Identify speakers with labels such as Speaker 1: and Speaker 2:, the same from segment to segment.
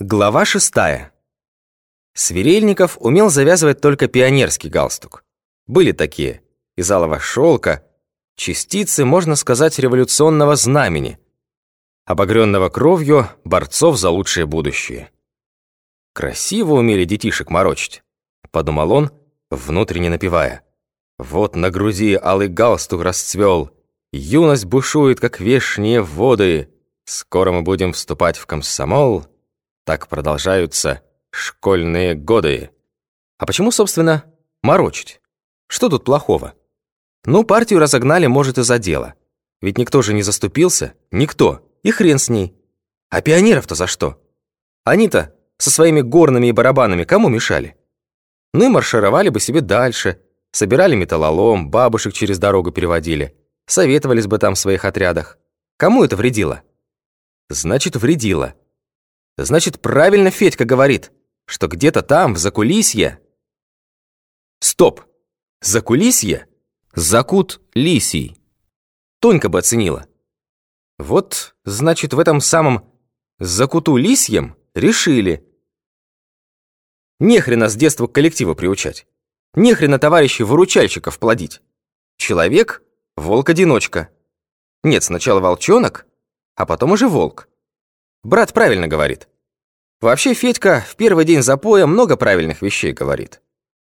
Speaker 1: Глава шестая. Сверельников умел завязывать только пионерский галстук. Были такие, из алого шелка, частицы, можно сказать, революционного знамени, обогренного кровью борцов за лучшее будущее. Красиво умели детишек морочить, подумал он, внутренне напевая. Вот на груди алый галстук расцвел, юность бушует, как вешние воды, скоро мы будем вступать в комсомол, так продолжаются школьные годы. А почему, собственно, морочить? Что тут плохого? Ну, партию разогнали, может, из-за дела. Ведь никто же не заступился. Никто. И хрен с ней. А пионеров-то за что? Они-то со своими горными и барабанами кому мешали? Ну и маршировали бы себе дальше. Собирали металлолом, бабушек через дорогу переводили. Советовались бы там в своих отрядах. Кому это вредило? Значит, вредило. Значит, правильно Федька говорит, что где-то там, в закулисье... Стоп! Закулисье? Закут лисий. Тонька бы оценила. Вот, значит, в этом самом закуту лисьем решили. Нехрена с детства к коллективу приучать. Нехрена товарищей-выручальщиков плодить. Человек — волк-одиночка. Нет, сначала волчонок, а потом уже волк. Брат правильно говорит. Вообще, Федька в первый день запоя много правильных вещей говорит.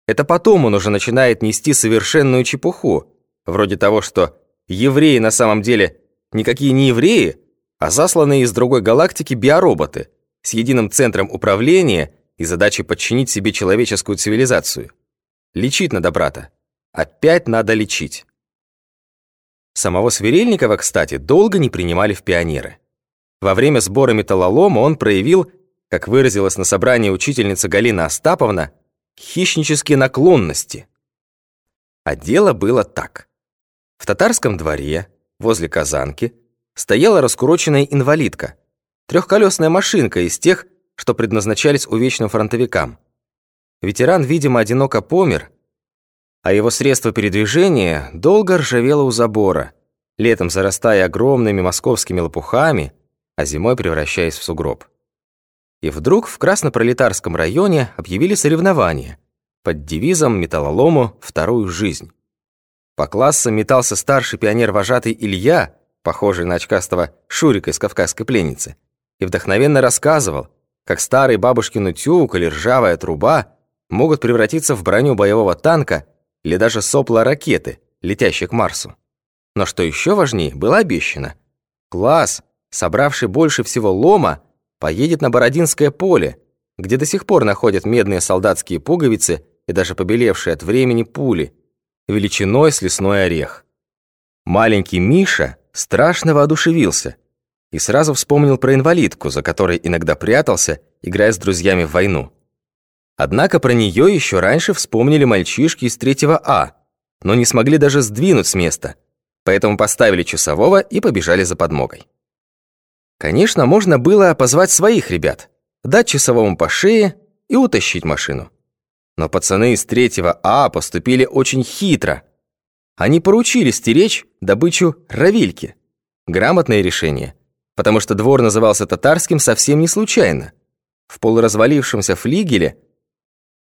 Speaker 1: Это потом он уже начинает нести совершенную чепуху, вроде того, что евреи на самом деле никакие не евреи, а засланные из другой галактики биороботы с единым центром управления и задачей подчинить себе человеческую цивилизацию. Лечить надо, брата. Опять надо лечить. Самого Сверельникова, кстати, долго не принимали в пионеры. Во время сбора металлолома он проявил, как выразилась на собрании учительница Галина Остаповна, хищнические наклонности. А дело было так. В татарском дворе, возле казанки, стояла раскуроченная инвалидка, трехколесная машинка из тех, что предназначались увечным фронтовикам. Ветеран, видимо, одиноко помер, а его средство передвижения долго ржавело у забора, летом зарастая огромными московскими лопухами, а зимой превращаясь в сугроб. И вдруг в Краснопролетарском районе объявили соревнования под девизом «Металлолому вторую жизнь». По классам метался старший пионер-вожатый Илья, похожий на очкастого Шурика из «Кавказской пленницы», и вдохновенно рассказывал, как старый бабушкин утюг или ржавая труба могут превратиться в броню боевого танка или даже сопла ракеты, летящей к Марсу. Но что еще важнее, было обещано. Класс, собравший больше всего лома, поедет на Бородинское поле, где до сих пор находят медные солдатские пуговицы и даже побелевшие от времени пули, величиной с лесной орех. Маленький Миша страшно воодушевился и сразу вспомнил про инвалидку, за которой иногда прятался, играя с друзьями в войну. Однако про нее еще раньше вспомнили мальчишки из третьего А, но не смогли даже сдвинуть с места, поэтому поставили часового и побежали за подмогой. Конечно, можно было позвать своих ребят, дать часовому по шее и утащить машину. Но пацаны из третьего А поступили очень хитро. Они поручили стеречь добычу равильки. Грамотное решение, потому что двор назывался татарским совсем не случайно. В полуразвалившемся флигеле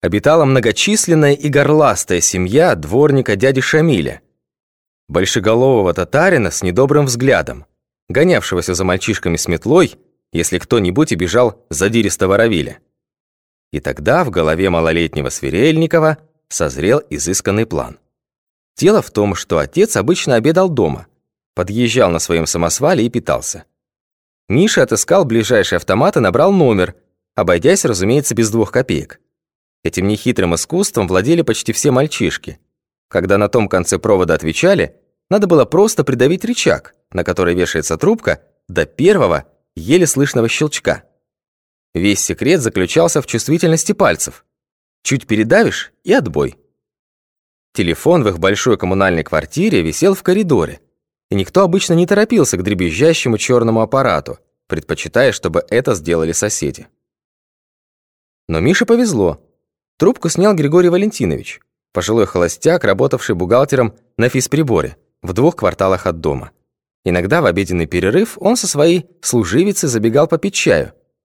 Speaker 1: обитала многочисленная и горластая семья дворника дяди Шамиля, большеголового татарина с недобрым взглядом, гонявшегося за мальчишками с метлой, если кто-нибудь и бежал задиристого Равиля. И тогда в голове малолетнего Сверельникова созрел изысканный план. Дело в том, что отец обычно обедал дома, подъезжал на своем самосвале и питался. Миша отыскал ближайший автомат и набрал номер, обойдясь, разумеется, без двух копеек. Этим нехитрым искусством владели почти все мальчишки. Когда на том конце провода отвечали, надо было просто придавить рычаг, на который вешается трубка, до первого, еле слышного щелчка. Весь секрет заключался в чувствительности пальцев. Чуть передавишь – и отбой. Телефон в их большой коммунальной квартире висел в коридоре, и никто обычно не торопился к дребезжащему черному аппарату, предпочитая, чтобы это сделали соседи. Но Мише повезло. Трубку снял Григорий Валентинович, пожилой холостяк, работавший бухгалтером на физприборе в двух кварталах от дома. Иногда в обеденный перерыв он со своей служивицей забегал попить чаю,